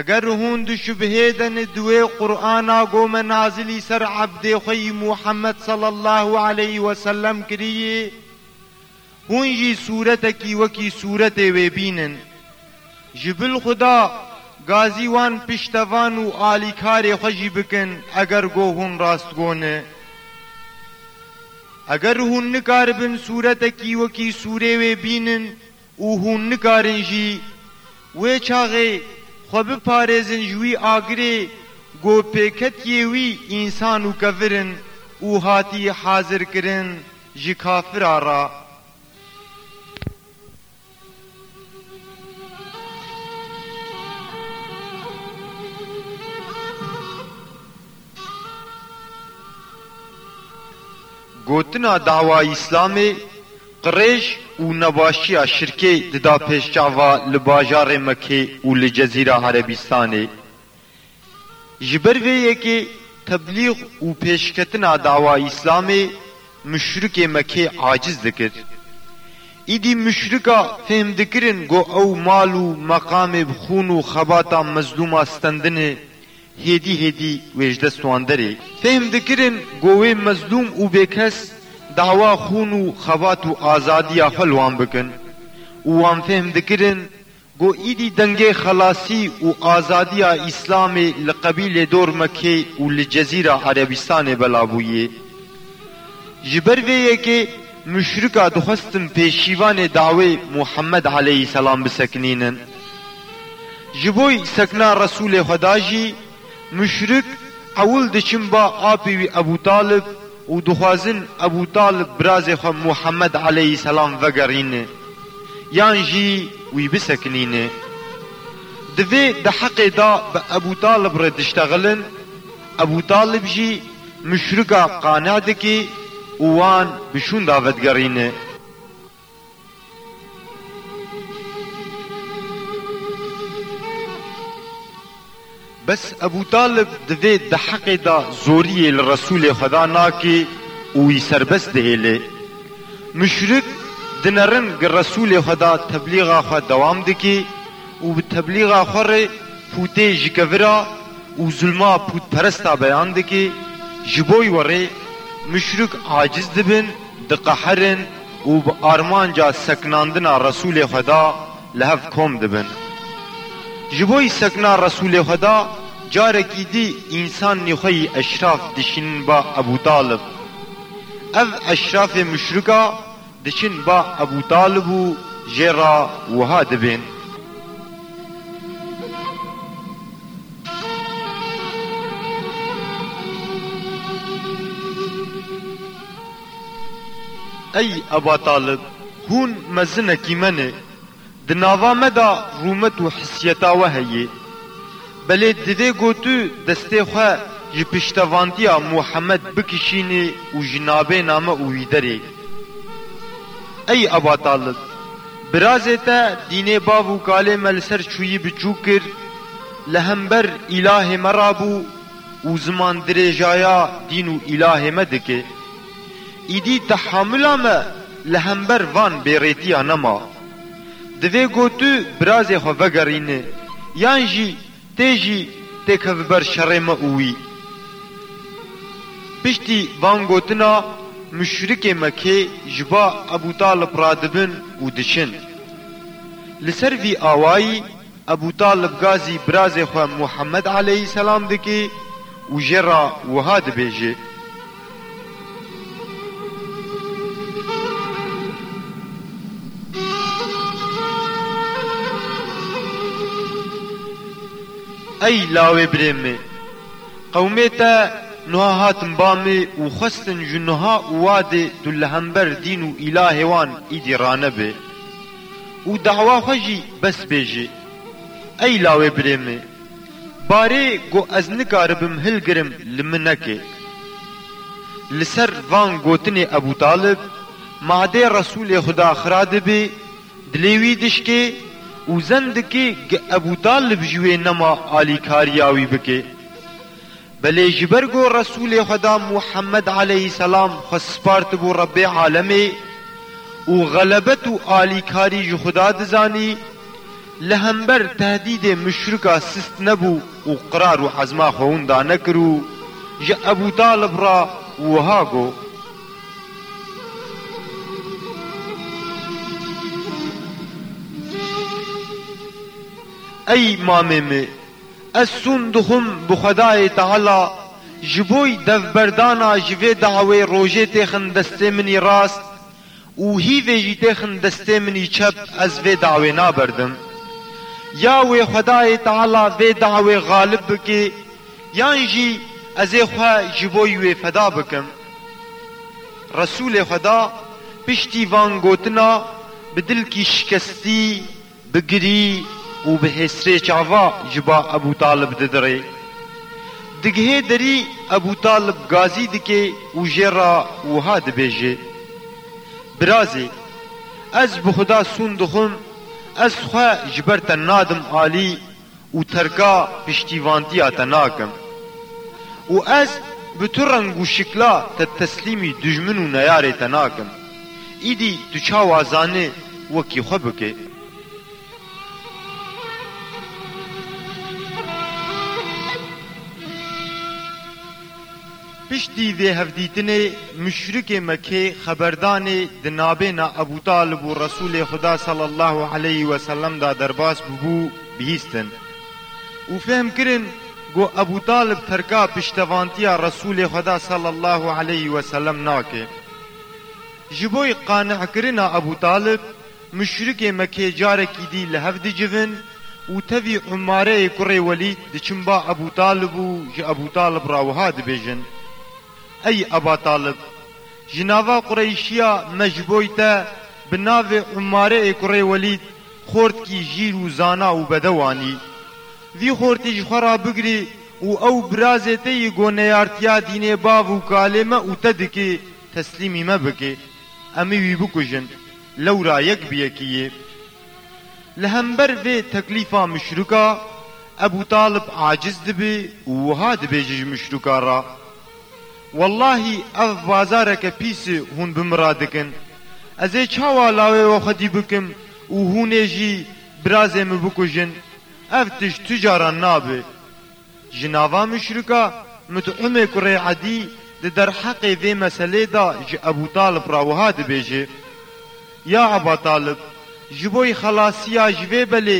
Eger hûn di şubhê de ne duwê Qur'ana go me nazilî ser Ebdê xwe yî Muhammed sallallahu aleyh we sellem kirîyî, hûn jî sûretekî wekî sûretê wê bînin. Ji bil xuda, gazî wan piştevan û alîkarê xwe jî bikin eger go hûn rastgo ne. Eger hûn nikaribin sûretekî wekî sûrê wê bînin, Û hûn nikarin jî wê çaxê xwe biparêzin ji wî agirê ku pêketiyê wî însan û kevir in û hatiye hazirkirin ji kafira re. Gotina dawa Îslamê qirêj û nebaşiya şirkê dida pêş çava li bajarê Mekê û li Cezîra Erebîstanê. Ji ber vê yekê teblîg û pêşketina dawa Îslamê muşrikê Mekê aciz dikir. Îdî muşrika fêhm dikirin ku ew mal û meqamê bi xûn û xebata mezlûma stendin e, Hêdî hêdî wê ji dest wan derê. Fêhm dikirin ku wê mezlûm û bêkes dawa xûn û xebat û azadiya xwe li wan bikin û wan fêhm dikirin ku îdî dengê xelasî û azadiya Îslamê li qebîlê dor Mekê û li Cezîra Erebîstanê bela bûye. Ji ber vê yekê, Muşrika dixwestin pêşîvanê dawê Muhammed aleyhî selam bisekinînin. Ji bo sekina Resûlê Xweda jî muşrik ewil diçin ba apê wî Ebû Talib û dixwazin Ebû Talib birazê xwe Muhammed aleyhî selam vegerîne yan jî wî bisekinîne. Divê di heqê da bi Ebû Talib re diştexilin. Ebûtalib jî muşrika qane dike û wan bi şûnda vedigerîne. Bes Ebûtalib di vê deheqê de zoriyê li Resûlê Xweda nake û wî serbest dihêle. Muşrik dinerin gi Resûlê Xweda teblîxa xwe dewam dike, û bi teblîxa xwe re pûtê jikevira û zulma pûtperesta beyan dike, ji bo wê re muşrik aciz dibin, diqeherin û bi armanca sekinandina Resûlê Xweda li hev kom dibin. Ji bo wê sekina Resûlê Xweda carekî dî însan nîxweyî eşraf dişînin ba Ebû Talib. Ev eşrafê muşrik a, Diçin ba Ebû Talib û jê re wiha dibên. Ey Eba Talib! Hûn me zinekî men ê. Di nava me de rûmet û hissiyeta we heye. Belê divê ku tu destê xwe ji piştevandiya Muhammed bikişînî û ji navê name û wî derê. Ey Eba Talib! Birazê te dînê bav û kalê me li ser çûyî biçûk kir, li hember îlahê me rabû û ziman dirêjaya dîn û îlahê me dike. Îdî tehamula me li hember van bêrêtiya nema. Divê ku tu birazê xwe vegerînî yan jî tê jî têkevî ber şerê me û wî. Piştî van gotina muşrikê Mekê ji ba Ebûtalib radibin û diçin. Li ser vî awayî Ebû Talib gazî birazê xwe Muhammed aleyhî selam dike û jê re wiha dibêje. Ey lawê birê min! Qewmê te niha hatin ba min û xwestin ji niha û wadê tu li hember dîn û îlahê wan îdî rane bî. û dawa xwe jî bes bêjê. Ey lawê birê min, barê ku ez nikaribim hilgirim li min neke. Li ser van gotinê Ebû Talib, madê Resûlê Xuda xira dibe, dilê wî dişke û zen dike ku Ebû Talib ji wê nema alîkariya wî bike. Belê ji ber ku Resûlê Xweda Muhammed aleyhîsselam xwe spartibû Rebbê alemê û xelebet û alîkarî ji Xweda dizanî, li hember tehdîdê muşrika sist nebû û qirar û ezma xwe winda nekir û ji Ebû Talib re wiha got. Ey mamê min! Ez sûn dixwim bi Xwedayê Teala ji boî devberdana ji vê dawê rojê têxin destê min î rast û hîvê jî têxin destê min î çep ez vê dawê naberdim. Ya wê Xwedayê Teala vê dawê xalib bike yan jî ez ê xwe ji boî wê feda bikim. Resûlê Xweda piştî van gotina bi dilkî şikestî, Bi girî û bi hêsrê çava ji ba Ebû Talib didirê. Digihê derî Ebû Talib gazî dike û jê re wiha dibêje, Birazê, ez bi Xweda sûn dixwim, ez xwe ji ber te nadim alî, Û terka piştîvantiya te nakim. Û ez bi tu reng û şikla te teslîmî dijmin û neyarê te nakim. Îdî tu çawa zanî wekî xwe bikê? Piştî vê hevdîtinê muşrikê Mekê xeber danê di nabêna Ebû Talib û Resûlê Xuda sallallahu aleyh we sellem da derbas bûbû bihîstin û fehm kirin ku Ebû Talib terka piştevantiya Resûlê Xuda sallallahu aleyh we sellem nake. Ji bo qani'kirina Ebû Talib, Muşrikê Mekê carekî dî li hev dicivin û tevî Umareyê kurê Welîd diçin ba Ebû Talib û ji Ebû Talib ra wiha dibêjin, Ey Eba Talib! Ji nava Qureyşiya me ji boy te bi navê Umareyê kurê Welîd xortkî jîr û zana û bedew anî. Vî xortî ji xwe ra bigirî û ew birazê te yî ku neyartiya dînê bav û kalê me û te dikê, teslîmî me bike. Em ê wî bikujin. Lewra yek bi yekî yê. Li hember vê teklîfa Muşrûka, Ebû Talib aciz dibe û wiha dibêje ji Muşrûka re, Wellahî ev bazareke pîs e hûn bi min re dikin. Ez ê çawa lawê we xwedî bikim û hûn ê jî birazê min bikujin? Ev tişt tu caran nabe. Ji nava muşrika Mud'umê kurê Edî di derheqê vê meselê de ji Ebû Talib re wiha dibêje, Ya Eba Talib, ji bo xelasiya ji vê belê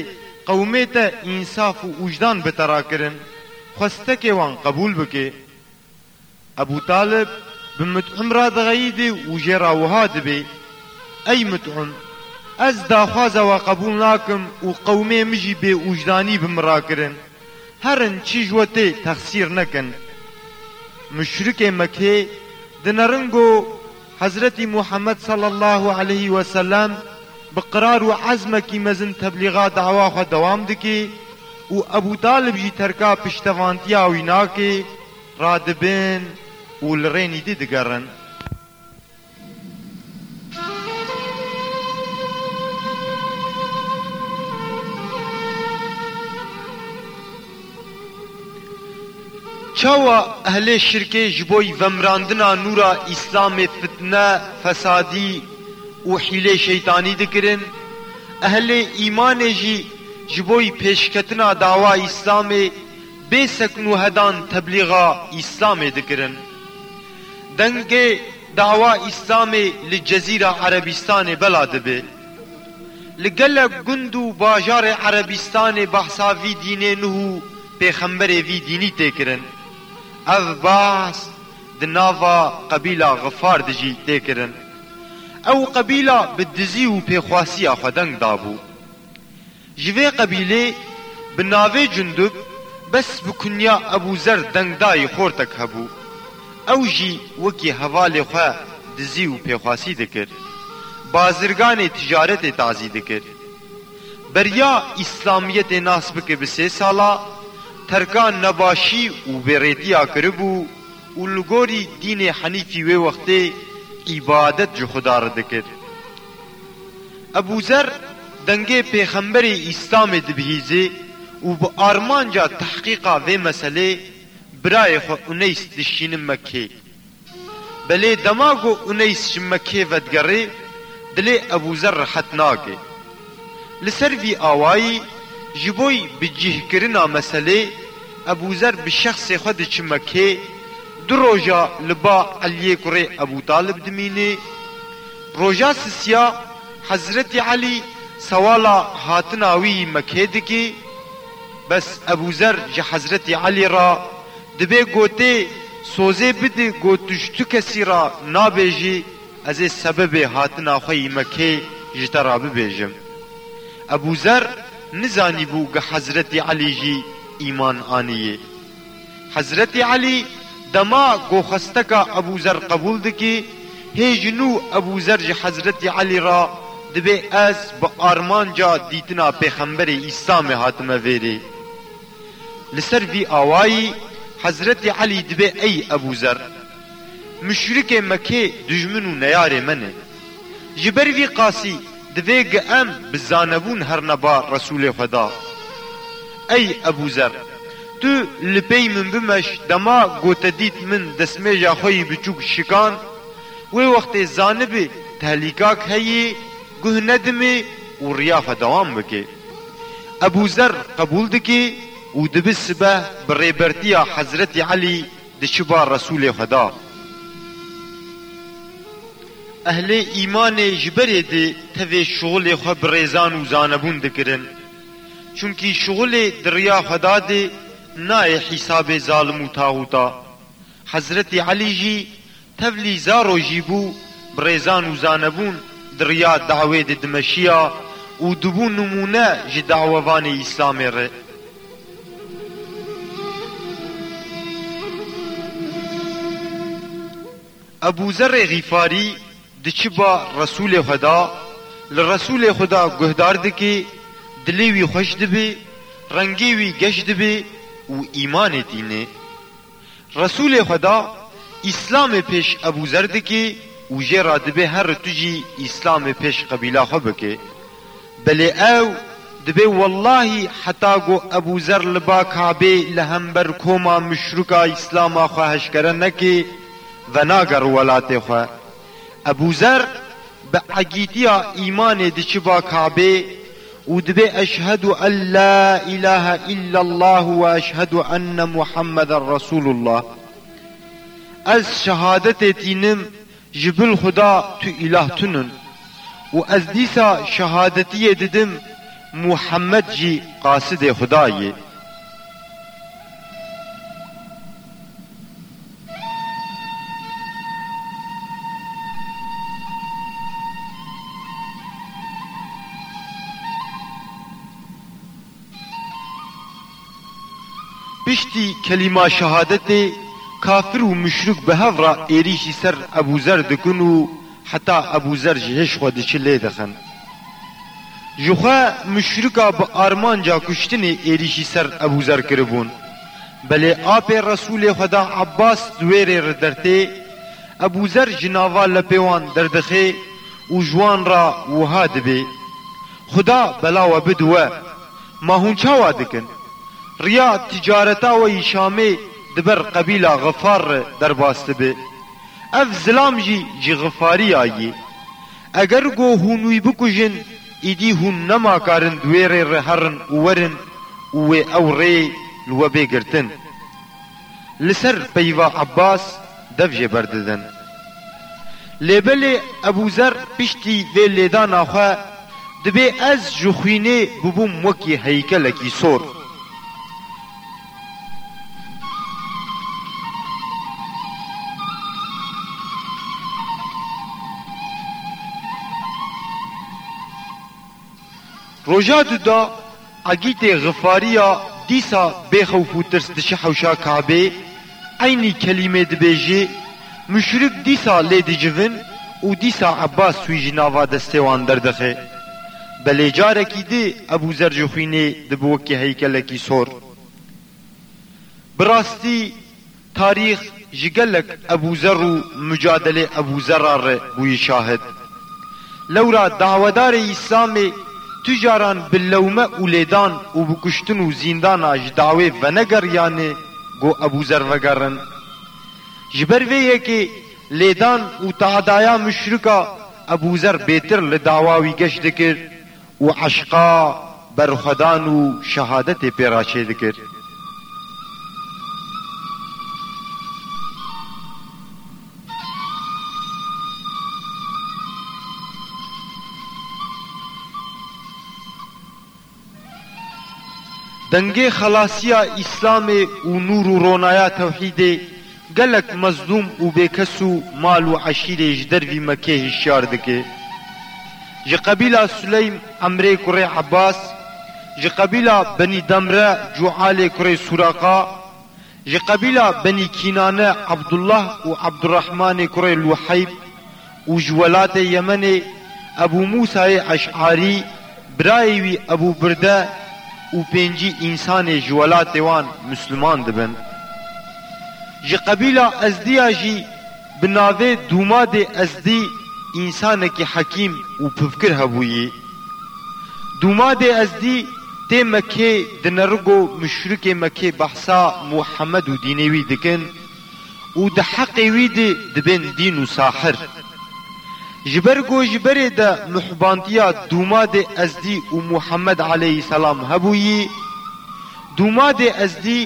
qewmê te însaf û wijdan bite rakirin, xwestekê wan qebûl bike. Ebû Talib bi Mut'im re diğeyîdê û jê re wiha dibê, Ey Mut'im! Ez daxwaza we qebûl nakim û qewmê min jî bêwijdanî bi min re kirin. Herin çi ji we tê texsîr nekin. Muşrikê Mekkê dinerin ku Hezretî Muhammed sallallahu aleyhî we sellem bi qirar û ezmekî mezin teblîga dawa xwe dewam dike û Ebû Talib jî terka piştevantiya wî nake, Radibin û li rê nîdî digerin. Çawa ehlê şirkê ji bo vemirandina nûra Îslamê fitne, fesadî û hîlê şeytanî dikirin, ehlê îmanê jî ji bo pêşketina dawa Îslamê, Bê seknûhedan teblîxa Îslamê dikirin. Dengê dawa Îslamê li Cezîra Erebîstanê bela dibe. Li gelek gund û bajarê Erebîstanê behsa vî dînê nuh û pêxemberê vî dînî tê kirin. Ev behs di nava qebîla Xifar de jî tê kirin. Ew qebîla bi dizî û pêxwasiya xwe deng dabû. Ji vê qebîlê bi navê Cundub bes bi kunya Ebû Zer dengdayî xortek hebû. Ew jî wekî hevalê xwe dizî û pêxwasî dikir. Bazirganê ticaretê tazî dikir. Beriya îslamiyetê nas bike bi sê sala, terkan nebaşî û bêrêtiya kiribû û li gorî dînê henîfî wê wextê îbadet ji Xuda re dikir. Ebû Zer dengê pêxemberê Îslamê dibihîzê û bi armanca tehqîqa vê meselê birayê xwe Uneys dişînin Mekkê. Belê dema ku Uneys ji Mekkê vedigerê dilê Ebû Zer rehet nake. Li ser vî awayî ji bo bi cihkirina meselê Ebû Zer bi şexsê xwe diçi Mekkê, du roja li ba Eliyê kurê Ebû Talib dimînê, Roja sisiya Hezretî Elî sewala hatina wî Mekkeyê dikê, bes Ebû Zer ji Hezretî Elî re dibê gotê sozê bidê ku tu ji tu kesî re nabêjî ez ê sebebê hatina xwe yî Mekkeyê ji te re bibêjim. Ebû Zer nizanîbû ku Hezretî Elî jî îman anîyê. Hezretî Elî dema goxesteka Ebû Zer qebûl dikî, hê ji nû Ebû Zer ji Hezretî Elî ra dibê ez bi armanca dîtina Pêxemberê Îslamê hatime vêrê. Li ser vî awayî Hezretî Elî dibê ey Ebû Zer. Muşrikê Mekê dujmin û neyarê min e. Ji ber vî qasî divê gi em bi zanebûn herine ba Resûlê Xweda. Ey Ebû Zer! Tu li pey min bimeş dema ku te dît min destmêja xwe yî biçûk şikand, wê wextê zanibî tehlîkak heyî, guh nedimî û riya xwe dewam bikî. Ebû Zer qebûl dikî û dibi sibeh bi rêbertiya Hezretî Elî, Diçi ba Resûlê Xweda. Ehlê îmanê ji berê dê tevê şuxulê xwe bi rêzan û zanebûn dikirin. Çunkî şuxulê di riya Xweda dê nayê hîsabê zalim û taxûta. Hezretî Elî jî Tevlî Zaro jî bû bi rêzan û zanebûn di riya dawê de dimeşiya û dibû nimûne ji dawevanê Îslamê re. Ebû Zerrê Xîfarî diçi ba Resûlê Xweda, li Resûlê Xweda guhdar dike, dilê wî xweş dibe, rengê wî geş dibe û îmanê tîne. Resûlê Xweda, Îslamê pêş Ebû Zer dike û jê re dibê herr tu jî Îslamê pêş qebîla xwe bike. Belê ew dibê wellahî heta ku Ebû Zer li ba Kabê li hember koma muşrika Îslama xwe heşkere neke, venagere welatê xwe. Ebû Zer bi egîtiya îmanê diçiba Kabê û dibê Eşhedû en la îlahe îllellahû we eşhedû enne Muhammeden Resûlûllah, Ez şehadetê tînim ji bil Xuda tu îlah tun in û ez dîsa şehadetiyê didim Muhammed jî qasidê Xuda yê. Piştî kelîma şehadetê kafir û muşrik bi hev re êrîşî ser Ebû Zer dikin û heta Ebû Zer ji hêj xwe diçi lê dixin. Jixwe muşrika bi armanca kuştinê êrîşî ser Ebû Zer kiribûn. Belê apê Resûlê Xweda Abbas di wê rê re dertê, Ebû Zer ji nava lepê wan derdixê û ji wan re wiha dibê, Xweda bela we bid we, ma hûn çawa dikin? Riya ticareta we yî Şamê di ber qebîla Ghifar re derbas dibe. Ev zilam jî ji Ghifariya yê. Eger go hûn wî bikujin, îdî hûn nemakarin di wê rê re herin û werin û wê ew rê li we bê girtin. Li ser peyva Abbas dev jê berdidin. Lê belê Ebû Zer piştî vê lêdana xwe dibê ez ji xwînê bibûm wekî heykelekî sor. Roja du da Egîtê Xifarîya dîsa bê xewf û tirs diçe hewşa Kabê, eynî kelîmê dibêjê, Muşrik dîsa lê dicivin û dîsa Ebbas swî ji nava destê wan derdixe. Belê carekî di Ebû Zer ji xwînê dibi wekî heykelekî sor. Bi rastî tarîx ji gelek Ebû Zer û mucadelê Ebû Zer ra re bûye şahid. Lewra dawedarê Îslamê tu caran bi lewme û lêdan û bi kuştin û zîndana ji dawê venegeriyane got Ebû Zer vegerin. Ji ber vê yekê lêdan û tadaya muşrika Ebû Zer bêtir li dawa wî geş dikir û eşqa berxwedan û şehadetê pê re çê dikir. Dengê xelasiya Îslamê û nûr û ronaya tewhîdê gelek mezlûm û bêkes û mal û eşîrê ji dervî Mekê hişyar dike. Ji qebîla Suleym Emrê kurê Ebas, ji qebîla Benî Demre Cualê kurê Sûreqa, ji qebîla Benî Kînane Ebdullah û Ebdurehmanê kurê Luheyb, û ji welatê Yemenê Ebû Mûsayê Eş'arî, birayê wî Ebû Burde û pêncî însanê ji welatê wan Misliman dibin. Ji qebîla Ezdî ya jî bi navê Dûmadê Ezdî însanekî hekîm û pifkir hebûyî. Dûmadê Ezdî tê Mekkê di nerigo muşrikê Mekkê behsa Muhemed û dînê wî dikin, û di heqê wî de dibên dîn û sahir. Ji ber ku ji berê de muhbantiya Dûmadê Ezdî û Muhammed aleyhî selam hebûyî, Dûmadê Ezdî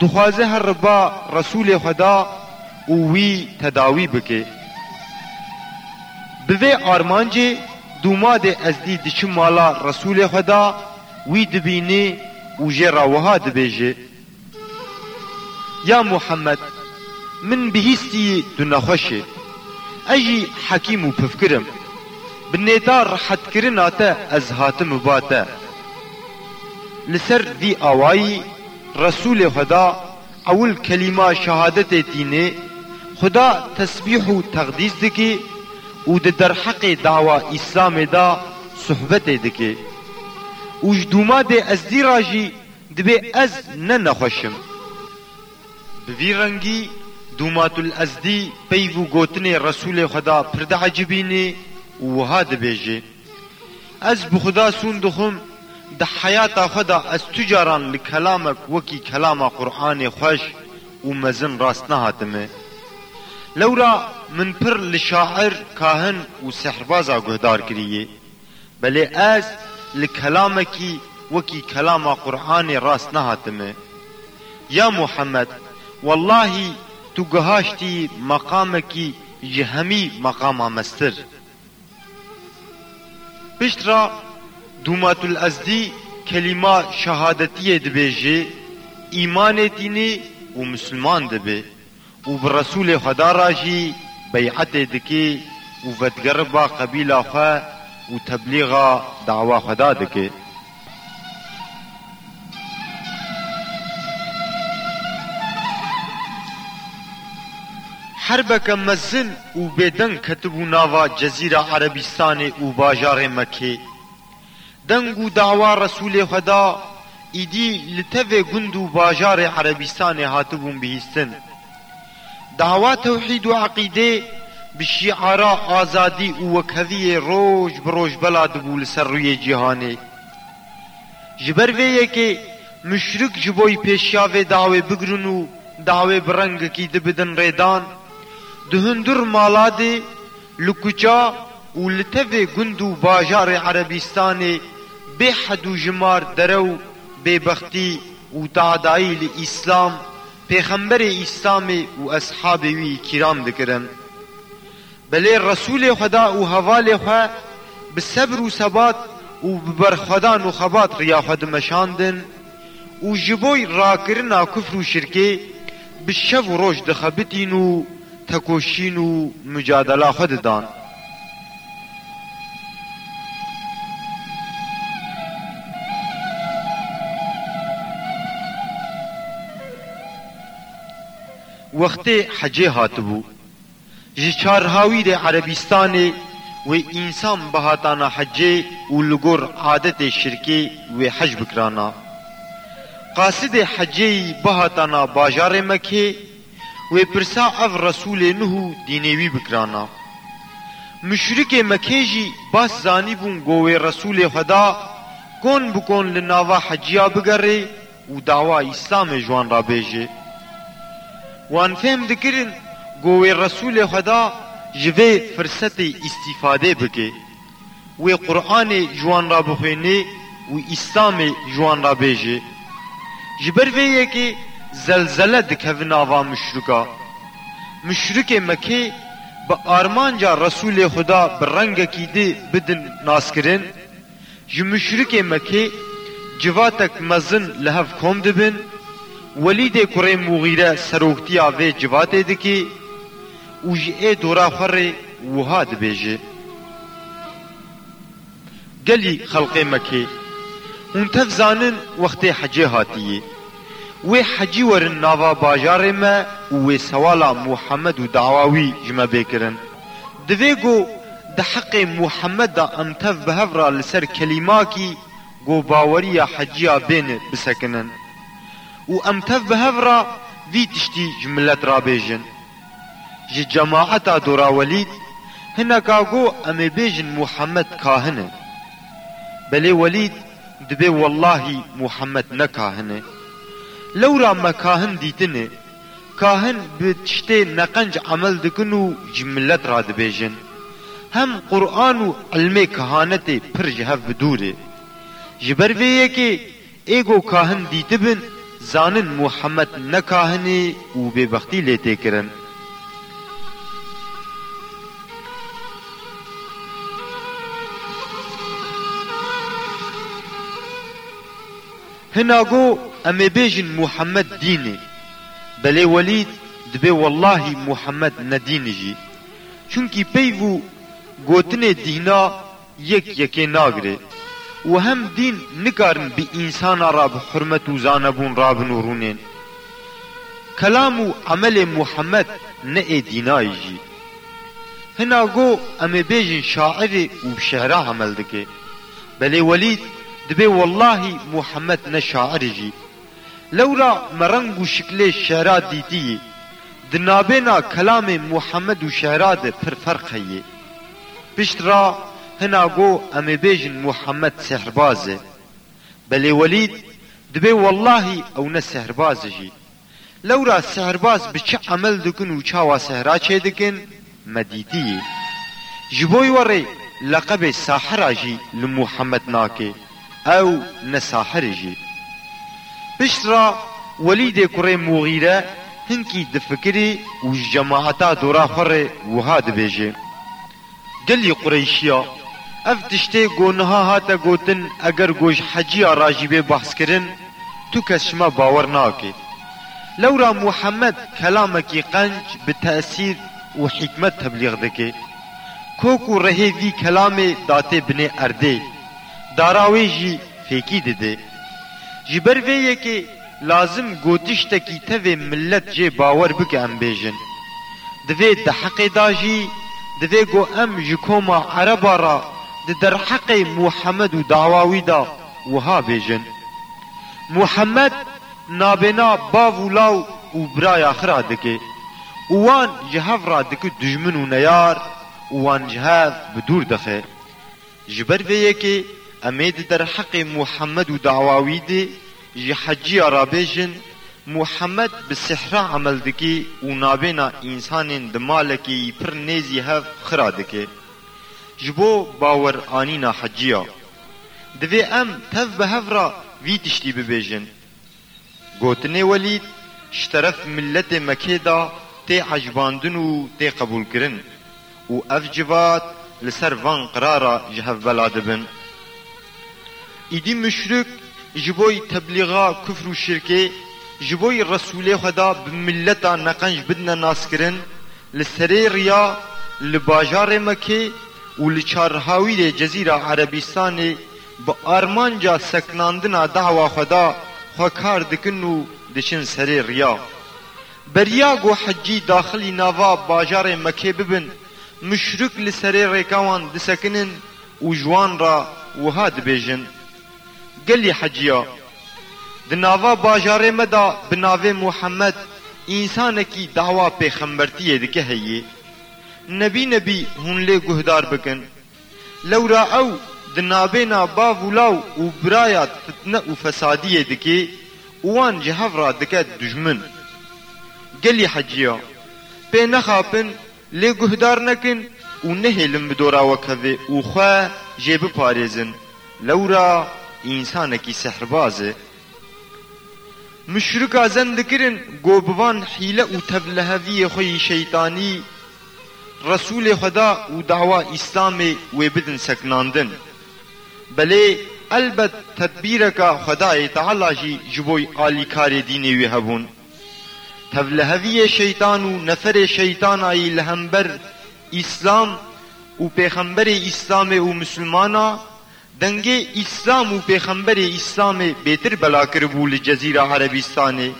dixwaze here ba Resûlê Xweda û wî tedawî bike. Bi vê armancê Dûmadê Ezdî diçe mala Resûlê Xweda, wî dibîne û jê re wiha dibêje, Ya Muhammed! Min bihîstîyî tu nexweş î. Ez jî hekîm û pifkir im. Bi nêda rehetkirina te ez hatim ba te. Li ser vî awayî Resûlê Xweda ewil kelîma şehadetê tînê, Xweda tesbîh û teqdîs dikê û di derheqê dawa Îslamê de suhbetê dikê. Û ji dûmadê ez dî ra jî Dibê ez ne nexweş im. Bi vî rengî Dûmatul Ezdî peyv û gotinê Resûlê Xweda pir diecibînê û wiha dibêje, Ez bi Xweda sûn dixwim di heyata xwe de ez tu caran li kelamek wekî kelama Quranê xweş û mezin rast nehatime. Lewra min pir li şair, kahin û sihirbaza guhdar kirîyê. Belê ez li kelamekî wekî kelama Quranê rast nehatime. Ya Muhammed wellahî tu gihaştî meqamekî ji hemî meqama mestir. Pişt ra Dûmatul Ezdî kelîma şehadetiyê dibêjê, îmanê dînî û misilman dibê. û bi Resûlê Xweda re jî bey'etê dike û vedigeriba qebîla xwe û teblîga dawa Xweda dike. Herbeke mezin û bêdeng ketibû nava Cezîra Erebîstanê û bajarê Mekê. Deng û dawa Resûlê Xweda îdî li tevê gund û bajarê Erebîstanê hatibûn bihîstin. Dawa tewhîd û eqîdê bi şîara azadî û wekheviyê roj bi roj bela dibû li ser rûyê cîhanê. Ji ber vê yekê muşrik ji bo pêşiya vê dawê bigirin û dawê bi rengekî di bidin rêdan, di hundur mala dê, Li kuça û li tevê gund û bajarê Erebîstanê bê hed û jimar dere û bêbextî û dadayî li Îslam, Pêxemberê Îslamê û eshabê wî kîram dikirin. Belê Resûlê Xweda û hevalê xwe bi sebr û sebat û bi berxwedan û xebat riya xwe dimeşandin, û ji bo rakirina kufr û şirkê bi şev û roj dixebitîn û tekoşîn û mucadela xwe didan. Wextê hecê hatibû. Ji çar hawîrê Erebîstanê wê însan bihatana hecê û li gor adetê şirkê wê hec bikirana. Qasidê hecêyî bihatana bajarê Mekê wê pirsa ev Resûlê Nuh û dînê wî bikirana. Muşrikê Mekê jî bas zanîbûn go wê Resûlê Xweda kon bi kon li nava heciya bigerê û dawa Îslamê ji wan re bêjê. Wan fêm dikirin ku wê Resûlê Xweda ji vê firsetê îstîfadê bike, wê Quranê ji wan re bixwêne û Îslamê ji wan re bêje. Ji ber vê yekê zelzele dikeve nava muşrika. Muşrikê Mekê bi armanca Resûlê Xweda bi rengekî di bidin naskirin. Ji muşrikê Mekê civatek mezin li hev kom dibin, Welîdê kurê Mûgîre seroktiya vê civatê dike û ji ê dora xwe rê wiha dibêje, Gelî xelqê Mekê! Hûn tev zanin wextê hecê hatiye. Wê hecî werin nava bajarê me û wê sewala Muhemed û dawa wî ji me bê kirin. Divê ku di heqê Muhammed de em tev bi hev re li ser kelîmakî ku bawerî ya heciya bêne bisekinin û em tev bi hev re vî tiştî ji milet rabêjin. Ji cemaeta Dora Welîd hineka ku em ê bêjin Muhammed kahin e. Belê Welîd dibê wellahî Muhammed ne kahin e. Lewra me kahin dîtinê. Kahin bi tiştê neqenc emel dikin û ji milet re dibêjin. Hem Quran û ilmê kehanetê pir ji hev bi dûr e. Ji ber vê yekê ê ku kahin dîtibin zanin Muhammed ne kahin e û bêbextî lê tê kirin. Hina go em ê bêjin Muhammed dîn e. Belê Welîd dibê wellahî Muhammed ne dîn jî. Çunkî peyv û gotinê dîna yek yekê nagirê. Û hem dîn nikarin bi însana ra bi hurmet û zanebûn rabin û rûnên. Kelam û emelê Muhammed ne ê dînayî jî. Hina go em ê bêjin şairê û bi şehra emel dike. Belê Welîd, dibê wellahî Muhemed ne şairî jî. Lewra me reng û şiklê şera dîtiyî. Di nabêna kelamê Muhemed û şera de pir ferq heyî. Pişt ra hina go em ê bêjin Muhemed sihrbaz e. Belê Welîd, dibê wellahî ew ne sihrbaz e jî. Lewra sihrbaz bi çi emel dikin û çawa sihra çêdikin, me dîtiyê. Ji bo wê re leqebê sahira jî li Muhemed nake, ew ne sahir jî. Pişt re Welîdê kurê Muxîre hinkî difikirê û ji cemaeta dora xwe re wiha dibêje. Gelî Qureyşiya, ev tiştê ku niha hate gotin eger ku ji heciya re jî bê behskirin, tu kes ji me bawer nake. Lewra Muhemed kelamekî qenc bi tesîr û hîkmet teblîg dike. Kok û rihê vî kelamê date binê erdê, dara wê jî fêkî dide. Ji ber vê yekê, Lazim ku tiştekî tevê milet jê bawer bike em bêjin. Di vê deheqê da jî divê ku em ji koma ereba re di derheqê Muhemed û dawa wî de wiha bêjin, Muhemed nabêna bav û law û biraya xwe ra dike û wan ji hev ra dike dijmin û neyar û wan ji hev bi dûr dixe. Ji ber vê yekê em ê di derheqê Muhammed û dawa wî de ji heciya re bêjin, Muhammed bi sihra emel dike û navêna însanên di malekê yî pir nêzî hev xira dike. Ji bo baweranîna heciya, divê em tev bi hev re vî tiştî bibêjin, Gotinê Welîd ji teref miletê Mekê de tê ecbandin û tê qebûlkirin û ev civat li ser van qirara ji hev bela dibin. Îdî muşrik ji bo yî teblîxa kufr û şirkê, ji bo yî Resûlê Xweda bi mileta neqenc bidine naskirin, li serê riya li bajarê Mekê û li çarhawîrê Cezîra Erebîstanê Bi armanca sekinandina dawa xwe de xwe kar dikin û diçin serê riya. Beriya ku hecî daxilî nava bajarê Mekê bibin, muşrik li serê rêka wan disekinin û ji wan re wiha dibêjin, Gelî heciya? Di nava bajarê me de bi navê Muhemed însanekî dawa pêxembertiyê dike heye. Nebî nebî hûn lê guhdar bikin. Lewra ew di navêna bav û law û biraya di fitne û fesadiyê dikê û wan ji hev re dike dijmin. Gelî heciya. Pê nexapin, lê guhdar nekin û nehêlin bi dora we kevê û xwe jê biparêzin. Lewra însanekî sihrbaz e. Muşrika zen dikirin go bi van hîle û tevliheviyê xwe yî şeytanî, Resûlê Xweda û dawa Îslamê wê bidin sekinandin. Belê elbet tedbîreka Xwedayê Teala jî ji bo alîkarê dînê wî hebûn. Tevliheviyê şeytan û neferê şeytanayî li hember Îslam û pêxemberê Îslamê û misilmana Dengê Îslam û Pêxemberê Îslamê bêtir bela kiribû li Cezîra Erebîstanê.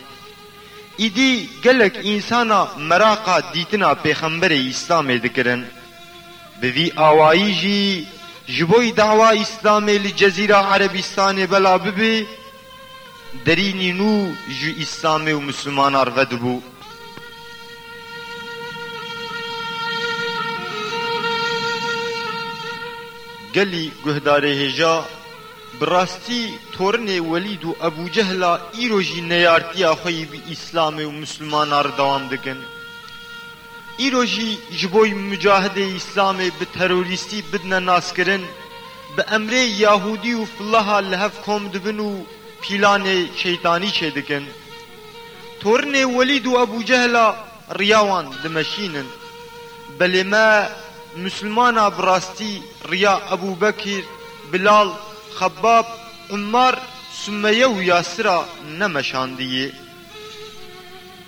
Îdî gelek însana meraqa dîtina Pêxemberê Îslamê dikirin. Bi vî awayî jî ji bo î dawa Îslamê li Cezîra Erebîstanê bela bibe, Birînî nû ji Îslamê û Mislimanan re vedibû. Gelî guhdarê hêja, bi rastî torinê Welîd û Ebû Cehla îro jî neyartiya xwe yî bi Îslamê û Mislimanan re dewam dikin. Îro jî ji bo Mucahidê Îslamê bi terorîstî bidine naskirin, bi emrê Yahûdî û Flaha li hev kom dibin û pîlanê şeytanî çêdikin. Torinê Welîd û Ebû Cehla riya wan dimeşînin. Belê me Musulmana bi rastî riya Ebû Bekir, Bilal, Xebbab, Emmar, Sumeye û Yasira nemeşandiyê.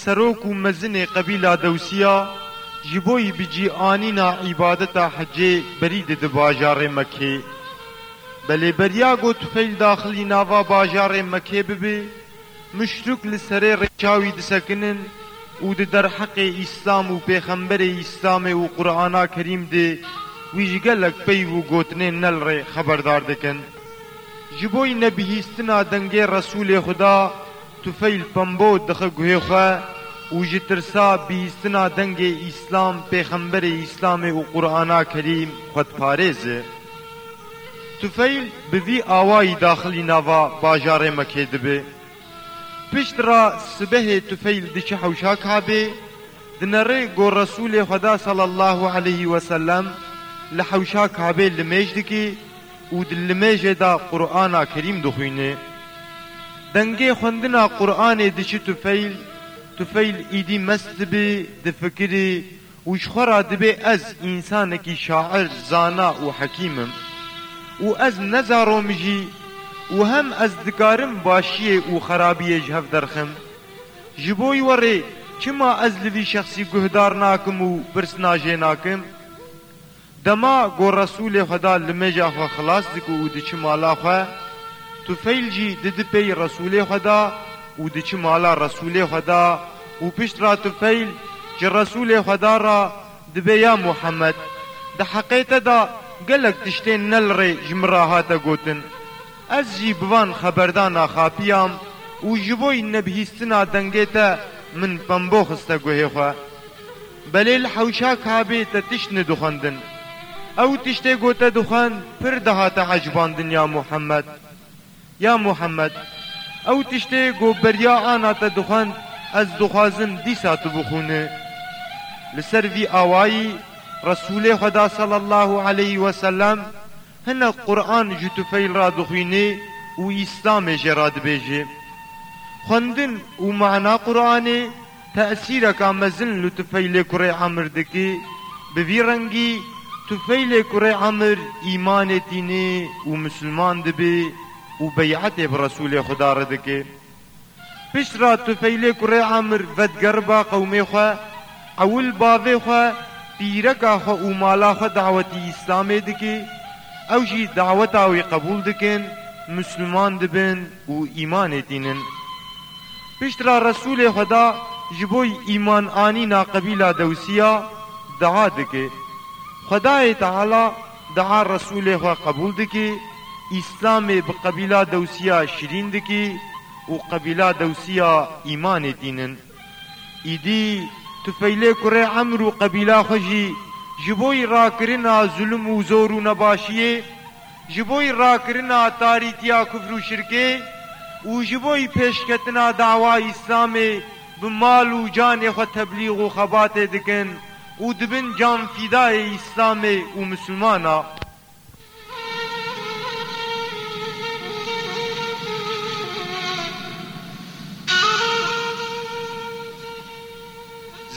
Serok û mezinê qebîla Dewsiya ji bo yî bi cî anîna îbadeta hecê berî didi bajarê Mekê. Belê beriya got tufeyl daxilî nava bajarê Mekê bibe, muşrik li serê rêçawî disekinin û di derheqê Îslam û pêxemberê Îslamê û Qurana Kerîm de wî ji gelek peyv û gotinên nel re xeberdar dikin. Ji bo yî nebihîstina dengê Resûlê Xuda Tufeyl Pembo dixe guhê xwe û ji tirsa bihîstina dengê Îslam, Pêxemberê Îslamê û Qur'ana Kerîm xwe diparêze. Tufeyl bi vî awayî daxilî nava bajarê Mekê dibe. Pişt ra sibehê Tufeyl diçe hewşa Kabê, dinere gor Resûlê Xweda sallallahu aleyhî weselem li hewşa Kabê li mêj dike, û di limêjê de Qur'ana Kerîm dixwîne. Dengê xwendina Qur'anê diçi tufeyl tufeyl îdî mest dibe, difikire û ji xwe re dibe ez însanekî şair, zana û hekîm im û ez ne zarom jî û hem ez dikarim başiyê û xerabiyê ji hev derxim. Ji bo we rê çima ez li vî şexsî guhdar nakim û pirs najê nakim? Dema ku Resûlê Xweda limeja xwe xilas dike û diçi mala xwe, Tufeyl jî didi pey Resûlê Xweda û diçi mala Resûlê Xweda û pişt ra Tufeyl ji Resûlê Xweda ra dibe ya Muhammed di heqê te de gelek tiştên ne li rê ji min ra hate gotin. Ez jî bi van xeberdan a xapiyam û ji bo nebihîstina dengê te min pembo xiste guhê xwe. Belê li hewşa Kabê te tişt nedixwendin. Ew tiştê ku te dixwend pir dihate ecbandin ya Muhemed. Ya Muhemed, ew tiştê ku beriya ana te dixwend ez dixwazim dîsa tu bixwîni. Li ser vî awayî Resûlê Xweda sallallahu aleyh we sellem hinek Quran ji tufeyl re dixwînê û Îslamê jê re dibêjê. Xwendin û mana Quranê, Tesîreka mezin li tufeylê kurê Emir dike, bi vî rengî tufeylê kurê Emir îmanê tîne û misilman dibe û bey'etê bi Resûlê Xuda re dike. Piştra tufeylê kurê Emir vedigeriba qewmê xwe, ewil bavê xwe, pîreka xwe û mala xwe dawetî Îslamê dike, ew jî daweta wî qebûl dikin, misilman dibin û îmanê tînin. Pişt re Resûlê Huda ji bo îman anîna qebîla Dewsî ya dua dike. Xwedayê Teala dua Resûlê xwe qebûl dike, Îslamê bi qebîla Dewsî ya şirîn dike û qebîla Dewsî ya îmanê tînin. Îdî Tufeylê kurê Emr û qebîla xwe jî ji bo rakirina zulm û zor û nebaşiyê, Ji bo rakirina tarîtiya kufr û şirkê û ji bo pêşketina dawa Îslamê bi mal û canê xwe teblîg û xebatê dikin û dibin canfîdayê Îslamê û misilmana.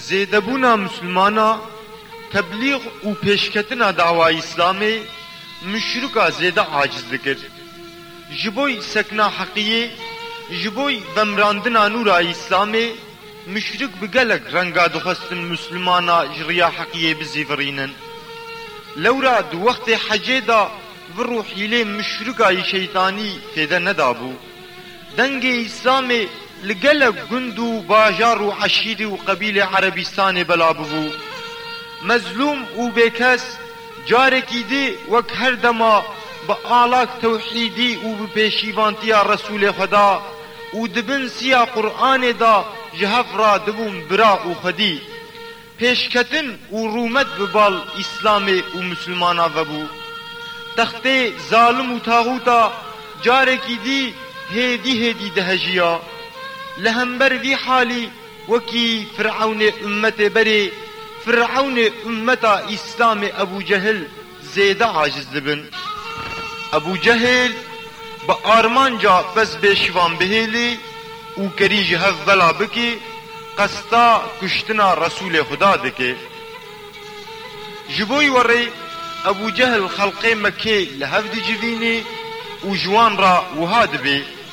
Zêdebûna misilmana, teblîg û pêşketina dawa Îslamê, Muşrika zêde aciz dikir. Ji bo sekna heqiyê, ji bo vemrandina nû ra Îslamê, muşrik bi gelek renga dixwestin Muslimana ji riya heqiyê bizîvirînin. Lewra di wextê hecê da vir û hîlê muşrika yî şeytanî fêde nedabû. Dengê Îslamê li gelek gund û bajar û eşîrî û qebîlê Erebîstanê bela bûbû. Mezlûm û bêkes carekî dî wek her dema bi alak tewhîdî û bi pêşîvantiya Resûlê Xweda û di bin siya Quranê de ji hev ra dibûn bira û xwedî. Pêşketin û rûmet bi bal îslamê û misilmana vebû. Textê zalim û taxûta carekî dî hêdî hêdî dihejiya. Li hember vî halî wekî firewnê ummetê berê firewnê ummeta îslamê Ebû Cehil, zêde aciz dibin. Ebû Cehil bi armanca bes bê şivan bihêlî û kerî ji hev bela bikî qesta kuştina Resûlê Xuda dike. Ji bo wê re Ebû Cehil xelqê Mekkê li hev dicivînî û ji wan re wiha dibê.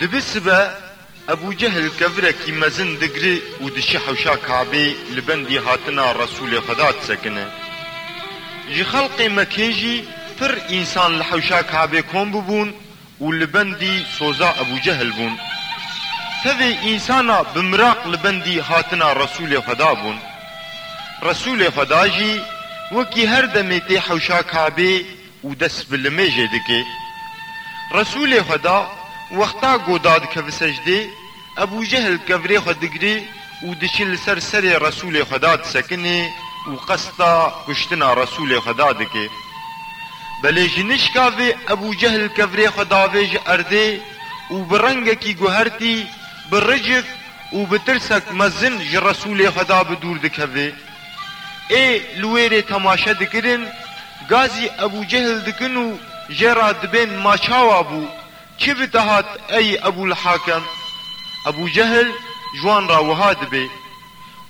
Dibi sibe Ebû Cehl kevirekî mezin digri û dişî hewşa Kabeyê li bendî hatina Resûlê Xweda disekine. Ji xelqê Mekê jî pir însan li hewşa Kabê kom bibûn û li bendî soza Ebû Cehl bûn. Tevê însana bi miraq li bendî hatina Resûlê Xweda bûn. Resûlê Xweda jî wekî her demê tê hewşa Kabê, Û dest bi limêjê dike. Resûlê Xweda wexta ku da dikeve secdê, Ebû Cehl kevirê xwe digire û diçe li ser serê Resûlê Xweda disekine û qesta kuştina Resûlê Xweda dike. Belê ji nişka vê Ebû Cehl kevirê xwe davê ji erdê û bi rengekî guhertî, bi ricif û bi tirsek mezin ji Resûlê Xweda bi dûr dikeve. Ê li wê rê temaşe dikirin, gazî Ebû Cehil dikin û jê re dibên ma çawa bû, çi bi te hat ey Ebûl Hakem? Ebû Cehil ji wan re wiha dibê,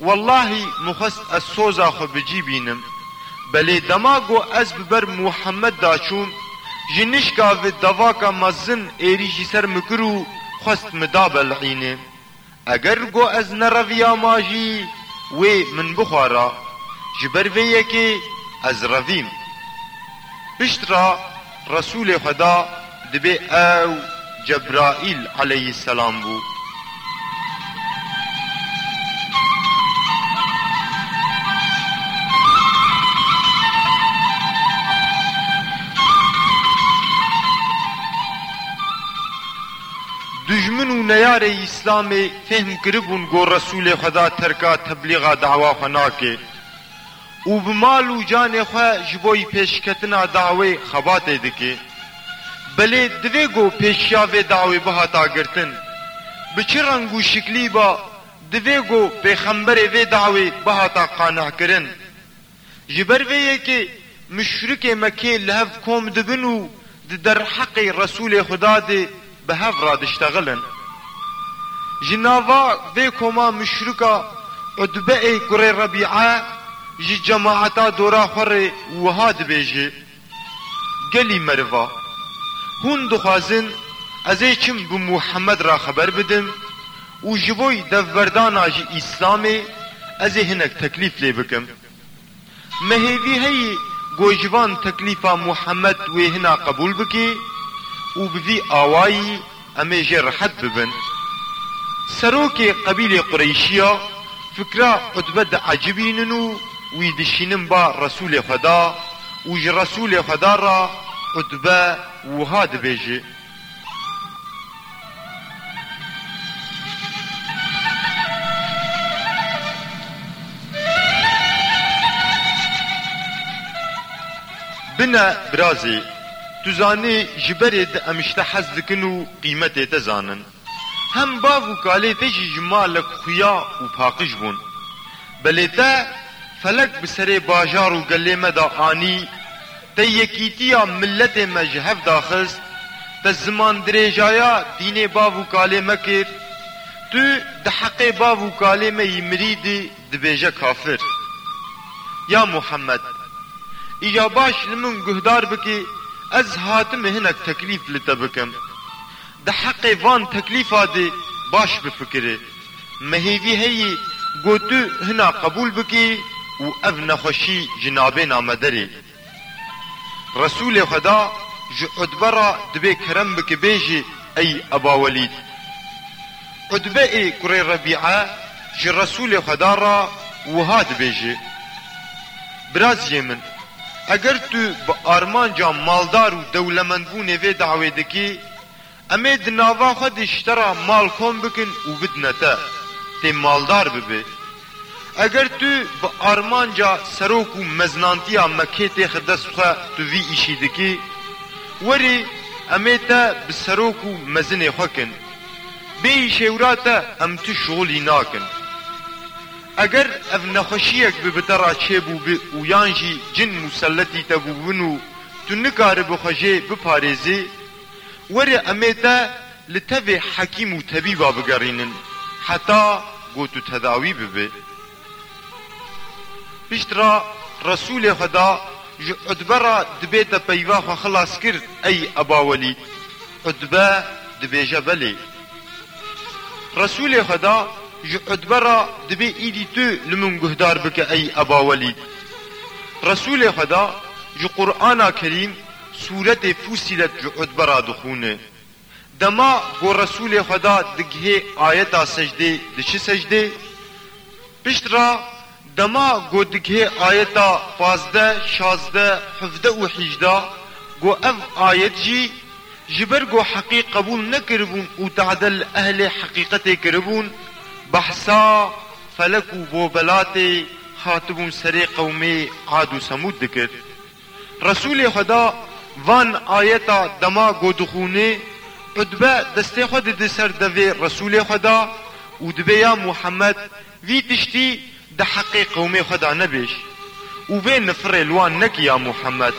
Wellahî min xwest ez soza xwe bi cî bînim. Belê dema ku ez bi ber Muhemmed de çûm, ji nişka vi devaka mezin êrîş ji ser min kir û xwest min da bel'înê. Eger got ez nereviya ma jî wê min bixwara, ji ber vê yekê ez revîm. Pişt re Resûlê Xweda dibê ew Cebraîl aleyhîsselam bû. Dijmin û neyarê Îslamê fehm kiribûn ku Resûlê Xweda terka teblîga dawa xwe nake û bi mal û canê xwe ji bo yî pêşketina dawê xebatê dike. Belê divê ku pêşiya vê dawê bihata girtin. Bi çi reng û şiklî ba, divê ku pêxemberê vê dawê bihata qanehkirin. Ji ber vê yekê muşrikê Mekê li hev kom dibin û di derheqê Resûlê Xuda dê bi hev re diştexilin. Ji nava vê koma muşrika Utbe'ê kurê Rebî'a ji cemaeta dora xwe rê wiha dibêje. Gelî meriva! Hûn dixwazin ez ê çim bi Muhemed re xeber bidim û ji bo devberdana ji Îslamê ez ê hinek teklîf lê bikim. Me hêvî heye ku ji van teklîfa Muhemed wê hina qebûl bike û bi vî awayî, Em ê jê rehet bibin. Serokê qebîlê Qureyşiya fikra Utbe diecibînin û wî dişînin ba Resûlê Xweda û ji Resûlê Xweda re Utbe wiha dibêje. Bine birazê, Tu zanî ji berê di em ji te hez dikin û qîmetê te zanin. Hem bav û kalê te jî ji malek xuya û paqij bûn. Belê te felek bi serê bajar û gelê me de anî, te yekîtiya miletê me ji hev daxist, te ziman dirêjaya dînê bav û kalê me kir. Tu di heqê bav û kalê me yî mirî dî. dibêje kafir. Ya Muhammed! Îja baş li min guhdar bikî ez hatime hinek teklîf li te bikim. Di heqê van teklîfa de baş bifikire. Me hêvî heye ku tu hina qebûl bikî û ev nexweşî ji nabêna me derê. Resûlê Xweda ji Utbe re dibê kerem bike bêjî ey Eba Welîd. Utbe ê kurê Rebîe ji Resûlê Xweda re wiha dibêje, Birazcê min, eger tu bi armanca maldar û dewlemendbûnê vê dawê dikî, Em ê di nava xwe de ji te re mal kom bikin û bidine te, tê maldar bibê. Eger tu bi armanca serok û meznantiya me kê têxi dest xwe tu vî îşî dikî, werî em ê te bi serok û mezinê xwe kin. Bê îşêwira te em tu şixulî nakin. Eger ev nexweşiyek bi bi te re çêbûbi û yan jî cin mûselletî te bûbin û tu nikaribî xwe jê biparêzî, Were em ê te li tevê hekîm û tebîba bigerînin heta ku tu tedawî bibî. Pişt re Resûlê Xweda ji Utbe re dibê te peyva xwe xilas kir ey Eba Welîd. Utbe dibêje belê. Resûlê Xweda ji Utbe re dibê îdî tu li min guhdar bike ey Eba Welîd. Resûlê Xweda ji Qur'ana Kerîm Sûretê Fûsîlet ji Utbe ra dixûne. Dema ku Resûlê Xweda digihê ayeta secdê diçi secdê. Pişt ra dema ku digihê ayeta pazdeh, şazdeh, hevdeh û hîjda ku ev ayet jî ji ber ku heqî qebûl nekiribûn û tade li ehlê heqîqetê kiribûn, behsa felek û bobelatê hatibûn serê qewmê Ad û Semûd dikir. Resûlê Xweda van ayeta dema ku dixwûnê, Utbe destê xwe dide ser devê Resûlê Xweda û dibe ya Muhammed vî tiştî di heqê qewmê xwe de nebêj û vê nifirê li wan neke ya Muhammed.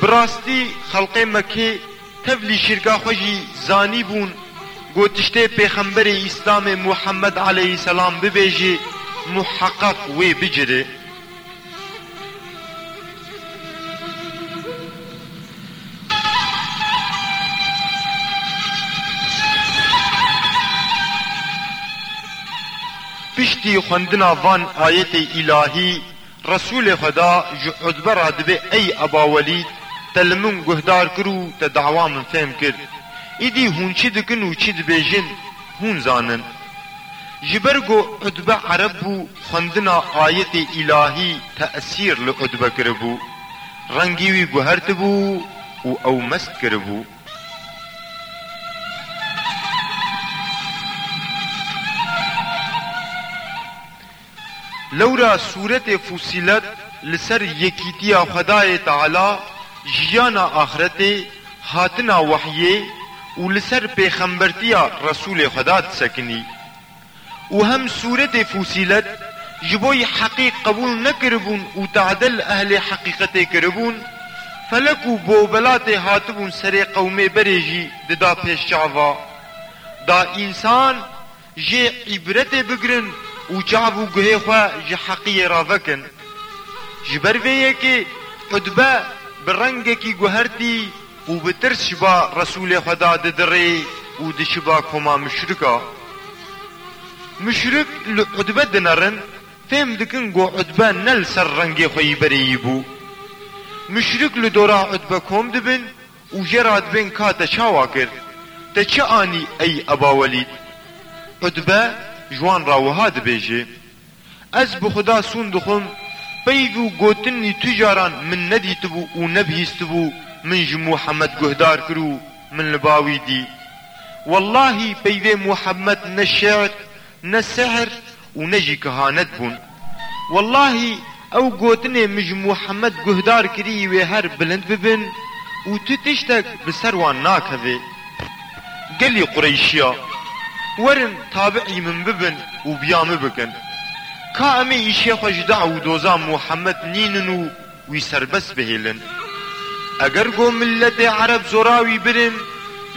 Bi rastî xelqê Mekkê Tevlî şîrga xwe jî zanîbûn ku tiştê pêxemberê Îslamê Muhemed aleyhî selam bibêjê muheqeq wê bicire. Piştî xwendina van ayetê îlahî, Resûlê Xweda ji Utbe re dibê Ey Eba Welîd, te li min guhdar kir û te dawa min fêm kir. Îdî hûn çi dikin û çi dibêjin, hûn zanin. Ji ber ku Utbe ereb bû, xwendina ayetê îlahî tesîr li Utbe kiribû. Rengî wî guhertibû û ew mest kiribû. Lewra sûretê Fusîlet li ser yekîtiya Xwedayê Teala, jiyana axretê, hatina wehyê û li ser pêxembertiya Resûlê Xweda disekinî. Û hem sûretê Fusîlet ji bo yê heqî qebûl nekiribûn û tade li ehlê heqîqetê kiribûn, felek û bobelatê hatibûn serê qewmê berê jî dida pêşçava. Da însan Jê îbretê bigirin û çav û guhê xwe ji heqiyê re vekin. Ji ber vê yekê Utbe bi rengekî guhertî û bi tirs ji ba Resûlê Xweda didirê û diçiba koma muşrika. Muşrik li Utbe dinerin, fêm dikin ku Utbe ne li ser rengê xwe yî berê yî bû. Muşrik li dora Utbe kom dibin, Û jê ra dibên ka te çawa kir? Te çi anî ey Eba Welîd? Utbe ji wan ra wiha dibêje, Ez bi Xuda sûn dixwim, peyv û gotinî tu caran min nedîtibû û nebihîstibû min ji Muhemed guhdar kir û min li ba wî dî. Wellahî peyvê Muhemed ne şîr, ne sihr û ne jî kehanet bûn. Wellahî ew gotinê min ji Muhammed guhdar kirî wê her bilind bibin û tu tiştek bi ser wan nakevê. Gelî Qureyşiya, werin tabiî min bibin û biya min bikin. Ka em ê îşê xwe ji da'w û doza Muhammed nînin û wî serbest bihêlin. Eger got miletê ereb zora wî birin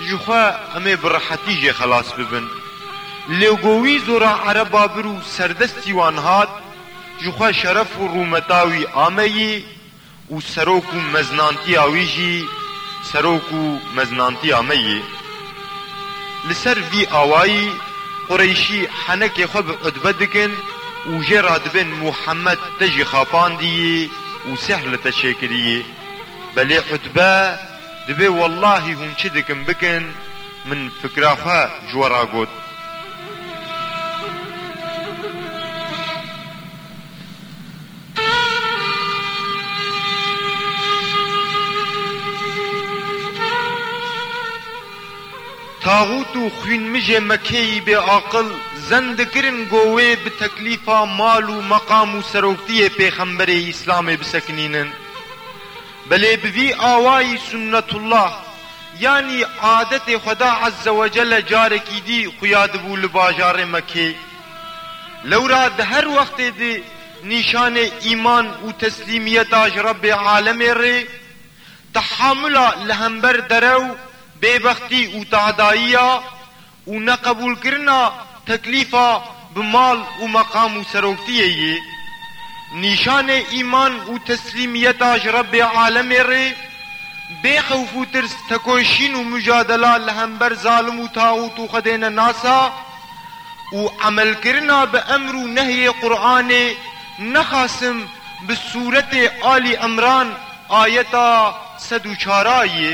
ji xwe em ê bi rehetî jê xelas bibin. Lê got wî zora ereba bir û serdestî wan hat, ji xwe şeref û rûmeta wî ameyî û serok û meznantiya wî jî serok û meznantiya me yê. Li ser vî awayî Qureyşî henekê xwe bi Utbe dikin û jê re dibên Muhammed te jî xapandiyî û sihr li te çêkiriyî. Belê Utbe dibê wellahî hûn çi dikin bikin min fikra xwe ji we re got. Taxût û xwînmijê Mekeyî bê aqil zen dikirin ku wê bi teklîfa mal û meqam û seroktiyê pêxemberê Îslamê bisekinînin. Belê bi vî awayî Sunnetullah yanî adetê Xweda Ezze Wecelle carekî dî xuya dibû li bajarê Mekê. Lewra di her wextê di Nîşanê îman û teslîmiyeta ji Rebbê alemê rê, tehamula li hember derew, bêbextî û tahdayiya û neqebûlkirina teklîfa bi mal û meqam û seroktiyê ye. Nîşanê îman û teslîmiyeta ji Rebbê alemê rê, bê xewf û tirs tekoşîn û mujadela li hember zalim û taxût û xwedê nenasa, û emelkirina bi emr û nehyê Quranê nexasim bi sûretê Alî Imran ayeta sed û çar a yê.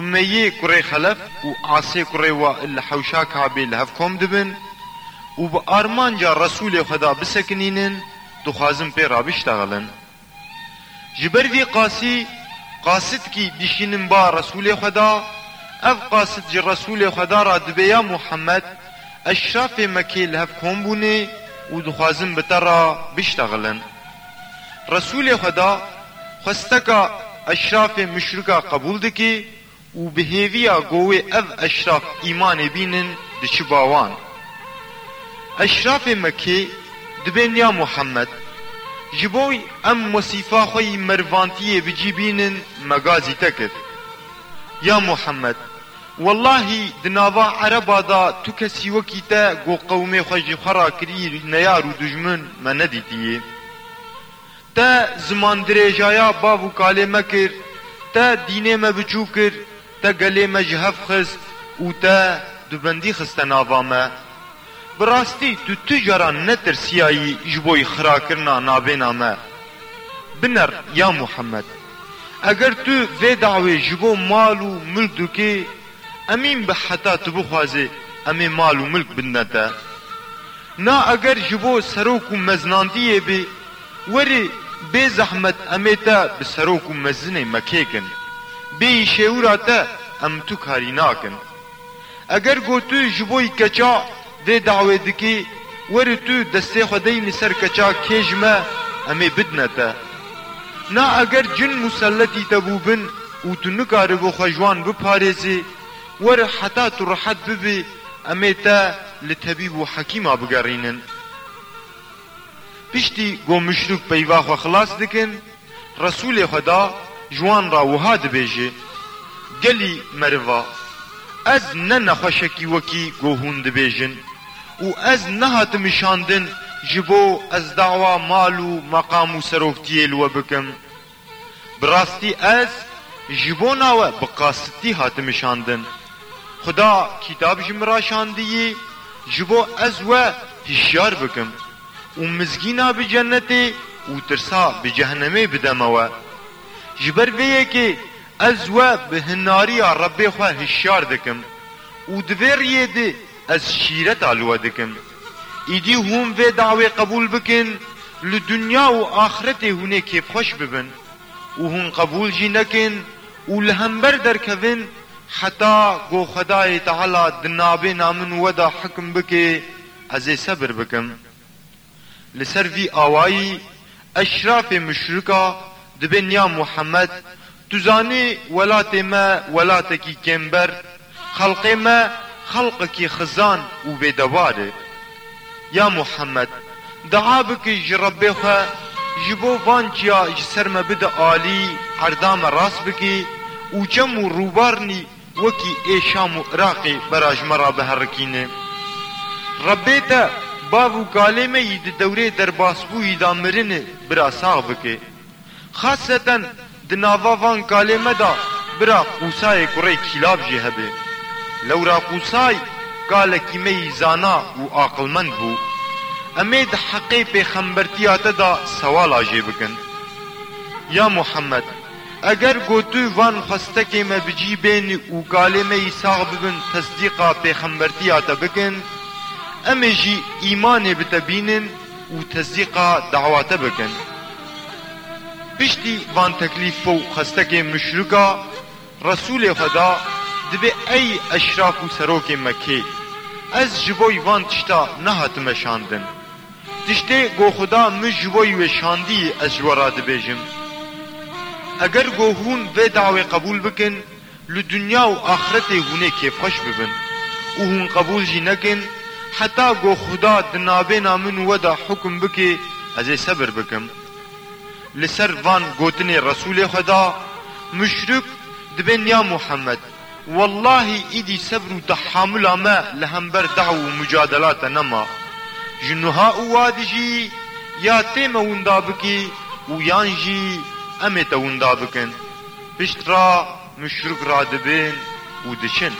Umeyê kurê Xelef û Asê kurê Wail li hewşa Kabê li hev kom dibin û bi armanca Resûlê Xweda bisekinînin dixwazin pê re biştexilin. Ji ber vî qasî qasidkî dişînin ba Resûlê Xweda, ev qasid ji Resûlê Xweda re dibê ya Muhemed, eşrafê Mekê li hev kom bûnê û dixwazin bi te re biştexilin. Resûlê Xweda xwesteka eşrafê muşrika qebûl dike û bi hêviya ku wê ev eşraf îmanê bînin diçiba wan. Eşrafê Mekkê dibên ya Muhammed. Ji bo em wesîfa xwe yî merivantiyê bi cî bînin me gazî te kir, Ya Muhammed! Wellahî di nava ereba de tu kesî wekî te ku qewmê xwe ji xwe re kirî neyar û dijmin me nedîtiyê. Te zimandirêjaya bav û kalê me kir, te dînê me biçûk kir, te gelê me ji hev xist û te di bendî xiste nava me. Bi rastî tu tu caran netirsiyayî ji bo yixira kirina navêna me? Biner ya Muhammed! Eger tu vê dawê ji bo mal û milk dikê, emîn be heta tu bixwazê em ê mal û milk bidine te. Na eger ji bo serok û mezinandiyê bê, werê bê zehmet em ê te bi serok û mezinê mekêkin. Bêyî şêwira te em tu karî nakin. Eger ku tu ji bo yî keça vê dawê dikî, werî tu destê xwe deynî ser keça kê ji me, em ê bidine te. Na eger cin muselletî te bû bin û tu nikaribû xwe ji wan biparêzî, were heta tu rihet bibî em ê te li tebîb û hekîma bigerînin. Piştî ku muşrik peyva xwe xilas dikin, Resûlê Xweda ji wan re wiha dibêje, Gelî meriva! Ez ne nexweşekî wekî ku hûn dibêjin û ez nehatim îşandin ji bo ez dawa mal û meqam û seroktiyê li we bikim. Bi rastî ez ji bona we bi qasitî hatim îşandin. Xweda Kitab ji min re şandiyî ji bo ez we hişyar bikim. û mizgîna bi cenetê û tirsa bi cehnemê bide me we. Ji ber vê yekê ez we bi hinariya Rebbê xwe hişyar dikim û di vê riyê de ez şîreta li we dikim. Îdî hûn vê dawê qebûl bikin, li dinya û axiretê hûn ê kêfxweş bibin û hûn qebûl jî nekin û li hember derkevin heta ku Xwedayê Teala di nabêna min û we de hikm bike, Ez ê sebir bikim. Li ser vî awayî eşrafê muşrika dibe nia Muhemed, tu zanî welatê me welatekî kêmber, xelqê me xelqekî xizan û bêdevar e. Ya Muhemed, dua bike ji Rebbê xwe ji bo van çiya ji ser me bide alî, erda me rast bike û çem û rûbarnî, Wekî ê Şam û Iraqê bera ji me ra biherikîne. Rebbê te bav û kalê me yî di dewrê derbasbûyî da mirinê bira sax bike. Xaseten di nava van kalê me da bira Qûsayê kurê Kîlav jî hebe. Lewra Qûsay kalekî me yî zana û aqilmend bû. Em ê di heqê pêxembertiya te da sewala jê bikin. Ya Muhammed! Eger ku tu van xwestekê me bi cî bên û galê me yî sax bibin tesdîqa pêxembertiya te bikin, em ê jî îmanê bi te bînin û tesdîqa dawa te bikin. Piştî van teklîf û xwestekê muşrika, Resûlê Xweda dibê ey eşraf û serokê Mekkê, ez ji bo van tişta nehatime şandin. Tiştê ku Xuda min ji bo wê şandî ez ji we re dibêjim. Eger ku hûn vê dawê qebûl bikin, li dinya û axiretê hûnê kêfxweş bibin. Û hûn qebûl jî nekin, heta ku Xuda di navêna min û we de hukm bike, ez ê sebir bikim. Li ser van gotinê Resûlê Xweda, Muşrik dibê niya Muhammed. Wellahî îdî sebr û tehamula me li hember daw û mucadela te nema. Ji nuha û wa dijî ya tê me winda bikî û yan jî em ê te winda bikin. Pişt re muşrûk radibin û diçin.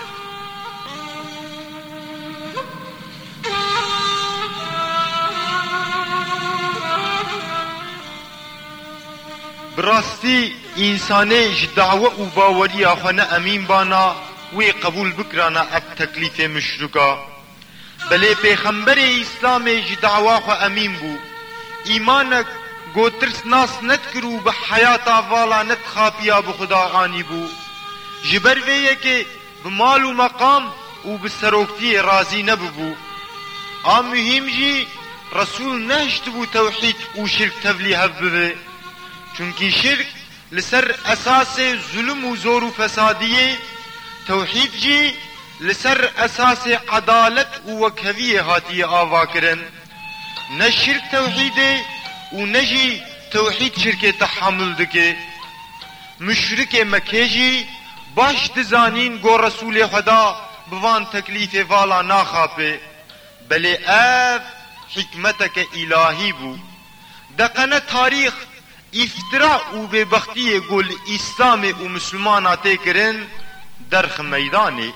Bi rastî însanê ji dawe û baweriya xwe ne emîn bana wê qebûl bikirana ev teklîfê muşrika. Belê pêxemberê îslamê ji dawa xwe emîn bû. Îmanek got tirs nas nedikir û bi heyata vala nedixapiya bi xuda anîbû. Ji ber vê yekê bi mal û meqam û bi seroktiyê razî nebûbû. A muhîm jî Resûl nehiştibû tewhîd û şirk tevlî hev bibe. Çimkî şirk li ser esasê zulm û zor û fesadî ye, tewhîd jî li ser esasê edalet û wekheviyê hatiye avakirin. Ne şirk tewhîdê û ne jî tewhîd şirkê tehamul dike. Muşrikê Mekê jî baş dizanîn go Resûlê Xweda bi van teklîfê vala naxapê. Belê ev hîkmeteke îlahî bû. Deqene tarîx îftira û bêbextiyê go li Îslamê û Misilmana tê kirin derxi meydanê.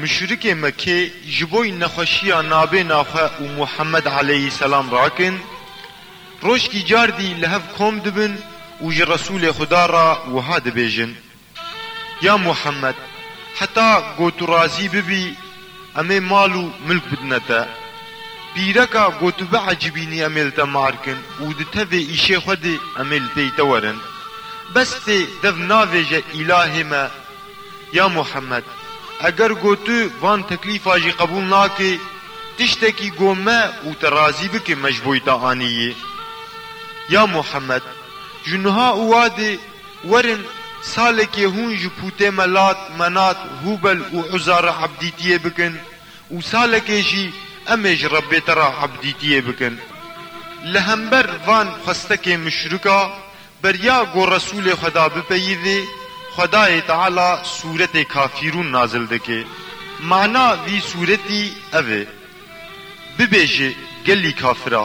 Muşrikê Mekkê ji bo yin nexweşiya nabê naxwe û Muhammed aleyhî selam rakin, rojkî cardî li hev kom dibin û ji Resûlê Xuda ra wiha dibêjin, Ya Muhammed! Heta ku tu razî bibî, em ê mal û milk bidine te. Pîreka ku tu biecîbînî em ê li te mar kin û di tevê îşê xwe de em ê li pêy te werin. Bes tê dev navêje îlahê me. Ya Muhammed! Eger ku tu van teklîfa jî qebûl nakî, tiştekî ku me û te razî bike me ji bo te anî yê. Ya Muhammed! Ji niha û wa de, Werin salekê hûn ji pûtê me Lat, Menat, Hûbel û Uza re ebdîtiyê bikin û salekê jî em ê ji Rebbête re ebdîtiyê bikin. Li hember van xwestekê muşrik a beriya ku Resûlê Xweda bipeyivê, Xwedayê Teala sûretê Kafîrûn nazil dike. Mana vî sûretî ev e, Bibêje gelî kafira!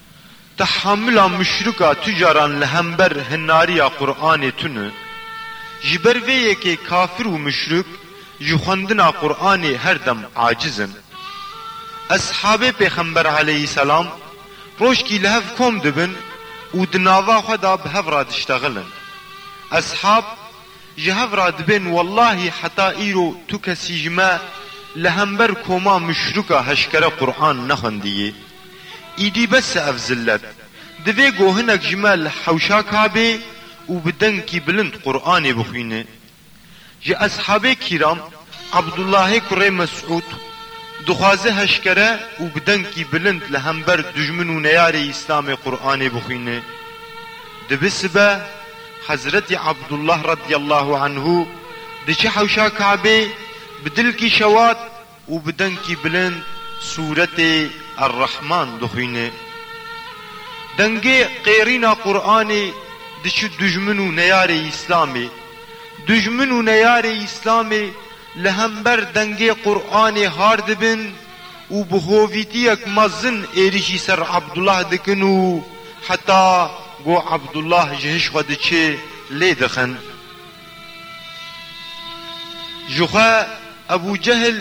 Tehamula muşrika tucaran li hember hinariya Quranê tun e. Ji ber vê yekê kafir û muşrik ji xwendina Quranê her dem aciz in. Eshabê Pêxember aleyhîsselam roşkî li hev kom dibin û di nava xwe de bi hev re diştexilin. Eshab ji hev re dibên wellahî heta îro tu kesî ji me li hember koma muşrika heşkere Quran nexwendiyê. Îdî bes e ev zillet. Divê ku hinek ji me li hewşa ka bê û bi dengekî bilind Quranê bixwîne. Ji Eshabê Kîram, Abdulahê kurê Mesûd, dixwaze heşkere û bi dengekî bilind li hember dujmin û neyarê Îslamê Quranê bixwîne. Dibi sibe, Hezretî Abdulah radîyallahu anhu, diçe hewşa Kabê, bi dilkî şewat, û bi dengî bilind sûretê Er-Rehman dixwîne. Dengê qêrîna Quranê diçi dijmin û neyarê Îslamê. Dijmin û neyarê Îslamê li hember dengê Quranê har dibin û bi hovîtiyek mezin êrîşî ser Abdullah dikin û heta ku Abdullah ji hiş xwe diçe lê dixin. Jixwe Ebû Cehil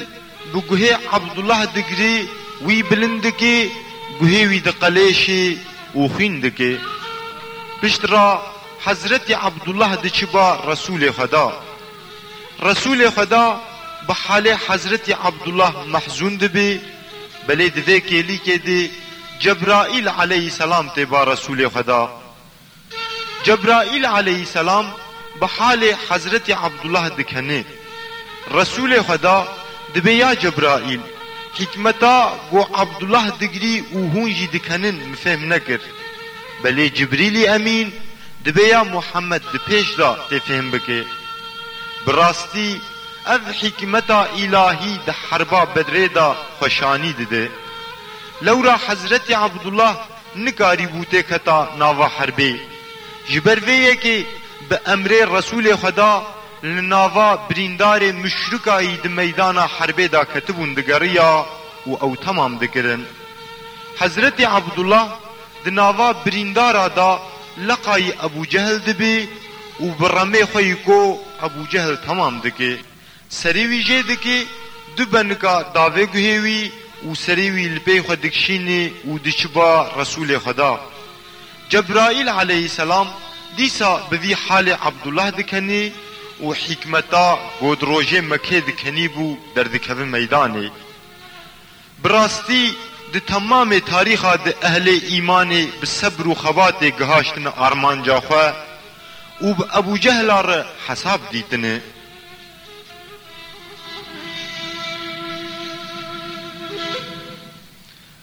bi guhê Ebdullah digirî, wî bilind dikê, guhê wî diqeleşê û xwîn dikê. Pişt re Hezretî Ebdullah diçiba Resûlê Xweda. Resûlê Xweda bi halê Hezretî Ebdullah mehzûn dibê, belê di vê kêlîkê de Cebraîl aleyhîsselam tê ba Resûlê Xweda. Cebraîl aleyhîsselam bi halê Hezretî Abdullah dikene. Resûlê Xweda dibe ya Cebraîl, hîkmeta ku Abdullah digirî û hûn jî dikenin min fêhm nekir. Belê Cibrîlî Emîn dibe ya Muhammed di pêş de tê fêhm bike. Bi rastî ev hîkmeta îlahî di herba Bedrê de xweşanî dide. Lewra Hezretî Abdullah nikarîbû tê keta nava herbê. Ji ber vê yekê bi emrê Resûlê Xweda li nava birîndarê muşrikayî di meydana herbê de ketibûn digeriya û ew temam dikirin. Hezretê Ebdullah di nava birîndara de leqayî Ebû Cehil dibê û bi remê xwe yî ko Ebû Cehil temam dike. Serê wî jê dikê, du benika davê guhê wî û serê wî li pey xwe dikişînê û diçi ba Resûlê Xweda. Cebraîl aleyhîsselam dîsa bi vî halê Abdullah dikenê û hîkmeta godrojê Mekkeyê dikenî bû derdikevin meydanê. Bi rastî di temamê tarîxa de ehlê îmanê bi sebr û xebatê gihaştine armanca xwe û bi Ebû Cehla re hesab dîtine.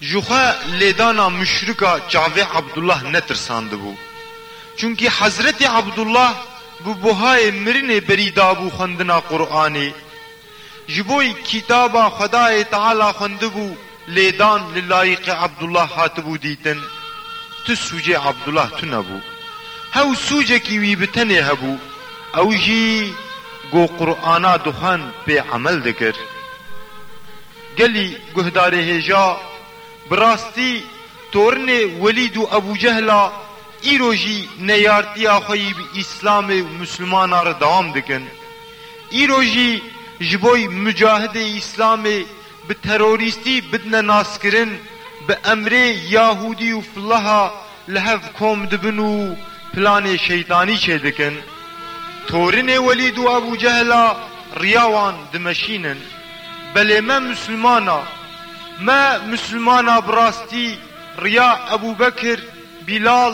Ji xwe lêdana muşrika çavê Abdullah netirsandibû. Çunkî Hezretê Abdullah bi buhayê mirinê berî dabû xwendina Quranê Ji bo yi Kîtaba Xwedayê Teala xwendibû lê dan li layîqê Abdullah hatibû dîtin. Tu sûcê Abdullah tune bû. Hew sûcekî wî bi tenê hebû. Ew jî ku Qur'ana dixwend pê emel dikir. Gelî guhdarê hêja, bi rastî torinê Welîd û Ebû Cehla îro jî neyartiya xwe yî bi Îslamê û Muslimanan re dewam dikin. Îro jî ji bo Mucahidê Îslamê bi terorîstî bidine naskirin, bi emrê Yahûdî û Flaha li hev kom dibin û planê şeytanî çêdikin. Torinê Welîd û Ebû Cehla riya wan dimeşînin. Belê me Musulman a. Me Musulman a bi rastî riya Ebû Bekir, Bîlal,